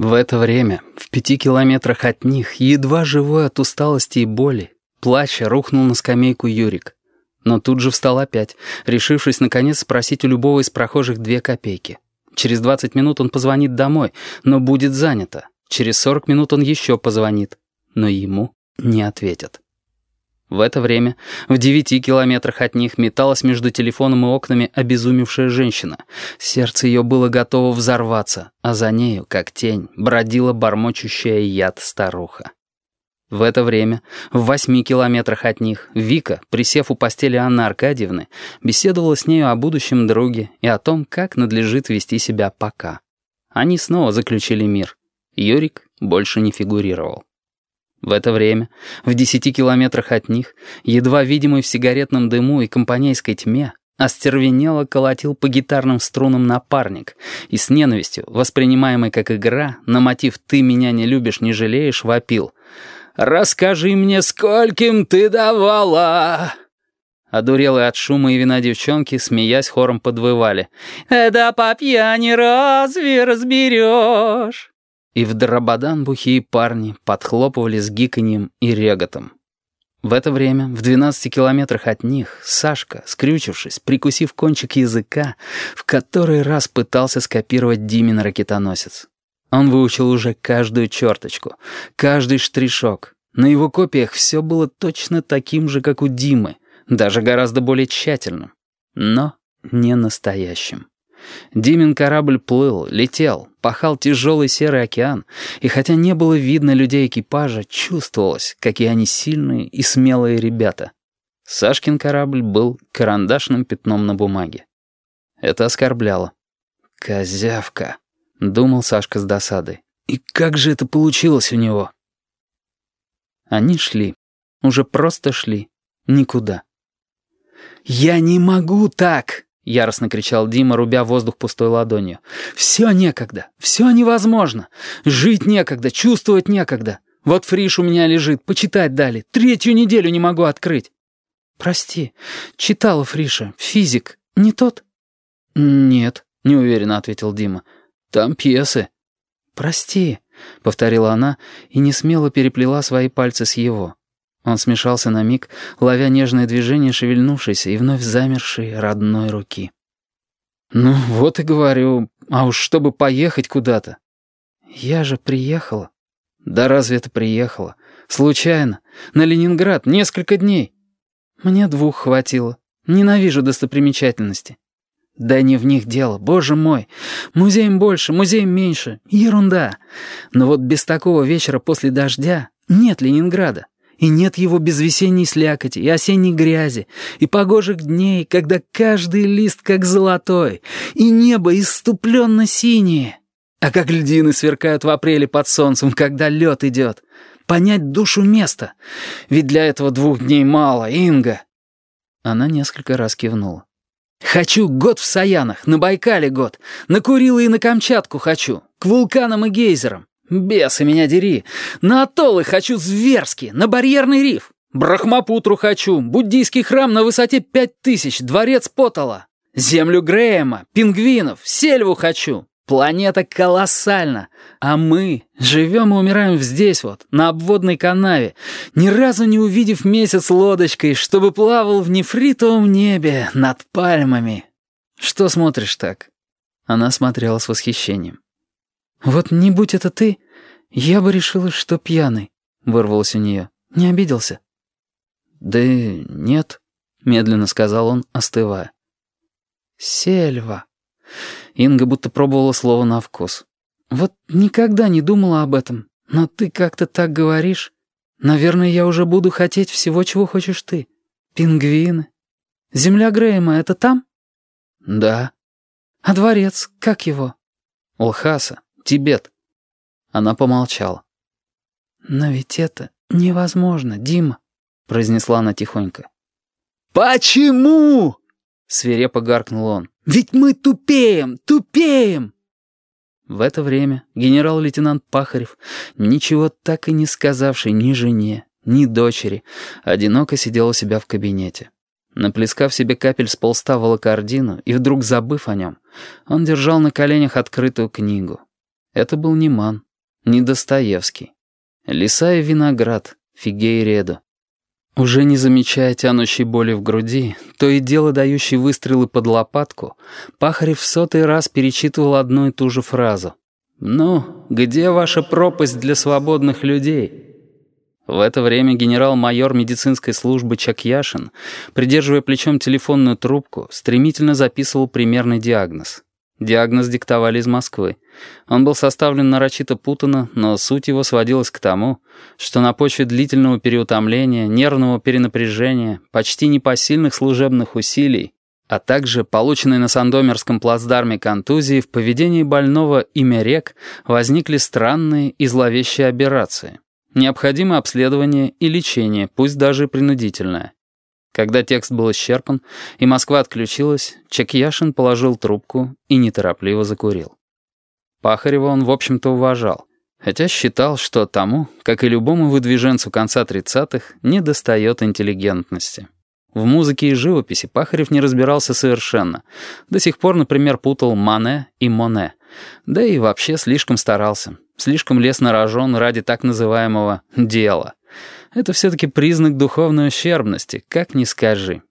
В это время, в пяти километрах от них, едва живой от усталости и боли, плача рухнул на скамейку Юрик. Но тут же встал опять, решившись наконец спросить у любого из прохожих две копейки. Через 20 минут он позвонит домой, но будет занято. Через 40 минут он еще позвонит, но ему не ответят. В это время в девяти километрах от них металась между телефоном и окнами обезумевшая женщина. Сердце ее было готово взорваться, а за нею, как тень, бродила бормочущая яд старуха. В это время, в восьми километрах от них, Вика, присев у постели Анны Аркадьевны, беседовала с нею о будущем друге и о том, как надлежит вести себя пока. Они снова заключили мир. Юрик больше не фигурировал. В это время, в десяти километрах от них, едва видимый в сигаретном дыму и компанейской тьме, остервенело колотил по гитарным струнам напарник и с ненавистью, воспринимаемой как игра, на мотив «ты меня не любишь, не жалеешь» вопил «Расскажи мне, скольким ты давала!» Одурелые от шума и вина девчонки, смеясь, хором подвывали. «Да по пьяни разве разберешь?» И в дрободан бухие парни подхлопывали с гиканьем и реготом. В это время, в 12 километрах от них, Сашка, скрючившись, прикусив кончик языка, в который раз пытался скопировать Димин ракетоносец. Он выучил уже каждую черточку, каждый штришок. На его копиях все было точно таким же, как у Димы, даже гораздо более тщательным, но не настоящим. Димин корабль плыл, летел, пахал тяжелый серый океан, и хотя не было видно людей экипажа, чувствовалось, какие они сильные и смелые ребята. Сашкин корабль был карандашным пятном на бумаге. Это оскорбляло. «Козявка», — думал Сашка с досадой. «И как же это получилось у него?» Они шли. Уже просто шли. Никуда. «Я не могу так!» — яростно кричал Дима, рубя воздух пустой ладонью. «Все некогда, все невозможно. Жить некогда, чувствовать некогда. Вот фриш у меня лежит, почитать дали. Третью неделю не могу открыть». «Прости, читала Фриша. Физик. Не тот?» «Нет», — неуверенно ответил Дима. «Там пьесы». «Прости», — повторила она и не смело переплела свои пальцы с его. Он смешался на миг, ловя нежное движение шевельнувшейся и вновь замершей родной руки. «Ну, вот и говорю, а уж чтобы поехать куда-то». «Я же приехала». «Да разве это приехала? Случайно. На Ленинград несколько дней». «Мне двух хватило. Ненавижу достопримечательности». «Да не в них дело, боже мой. Музеем больше, музеем меньше. Ерунда. Но вот без такого вечера после дождя нет Ленинграда. И нет его без весенней слякоти и осенней грязи, и погожих дней, когда каждый лист как золотой, и небо иступленно синее. А как льдины сверкают в апреле под солнцем, когда лед идет. Понять душу места. Ведь для этого двух дней мало, Инга. Она несколько раз кивнула. «Хочу год в Саянах, на Байкале год, на Курилы и на Камчатку хочу, к вулканам и гейзерам. Бесы меня дери. На атоллы хочу зверски, на барьерный риф. Брахмапутру хочу, буддийский храм на высоте пять тысяч, дворец Потала. Землю Грэема, пингвинов, сельву хочу. Планета колоссальна. А мы живем и умираем здесь вот, на обводной канаве, ни разу не увидев месяц лодочкой, чтобы плавал в нефритовом небе над пальмами. Что смотришь так? Она смотрела с восхищением. «Вот не будь это ты, я бы решила, что пьяный», — вырвалось у нее. «Не обиделся?» «Да нет», — медленно сказал он, остывая. «Сельва». Инга будто пробовала слово на вкус. «Вот никогда не думала об этом, но ты как-то так говоришь. Наверное, я уже буду хотеть всего, чего хочешь ты. Пингвины. Земля Грейма — это там?» «Да». «А дворец, как его?» «Лхаса». Тибет». Она помолчала. «Но ведь это невозможно, Дима», — произнесла она тихонько. «Почему?» — свирепо гаркнул он. «Ведь мы тупеем, тупеем!» В это время генерал-лейтенант Пахарев, ничего так и не сказавший ни жене, ни дочери, одиноко сидел у себя в кабинете. Наплескав себе капель с полста волокордину и вдруг забыв о нем, он держал на коленях открытую книгу. Это был Неман, не Достоевский. Лиса и виноград, фигей реду. Уже не замечая тянущей боли в груди, то и дело дающий выстрелы под лопатку, Пахарев в сотый раз перечитывал одну и ту же фразу. «Ну, где ваша пропасть для свободных людей?» В это время генерал-майор медицинской службы Чакьяшин, придерживая плечом телефонную трубку, стремительно записывал примерный диагноз. Диагноз диктовали из Москвы. Он был составлен нарочито путанно, но суть его сводилась к тому, что на почве длительного переутомления, нервного перенапряжения, почти непосильных служебных усилий, а также полученной на Сандомерском плацдарме контузии в поведении больного имя рек возникли странные и зловещие аберрации. Необходимо обследование и лечение, пусть даже принудительное. Когда текст был исчерпан, и Москва отключилась, Чекьяшин положил трубку и неторопливо закурил. Пахарева он, в общем-то, уважал, хотя считал, что тому, как и любому выдвиженцу конца 30-х, недостает интеллигентности. В музыке и живописи Пахарев не разбирался совершенно. До сих пор, например, путал Мане и Моне. Да и вообще слишком старался. Слишком лез на рожон ради так называемого «дела». Это все-таки признак духовной ущербности, как ни скажи.